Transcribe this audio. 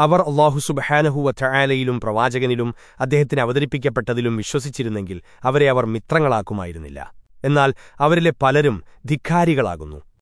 അവർ അള്ളാഹു സുബഹാനഹുവ ചായാലയിലും പ്രവാചകനിലും അദ്ദേഹത്തിന് അവതരിപ്പിക്കപ്പെട്ടതിലും വിശ്വസിച്ചിരുന്നെങ്കിൽ അവരെ അവർ മിത്രങ്ങളാക്കുമായിരുന്നില്ല. എന്നാൽ അവരിലെ പലരും ധിക്കാരികളാകുന്നു.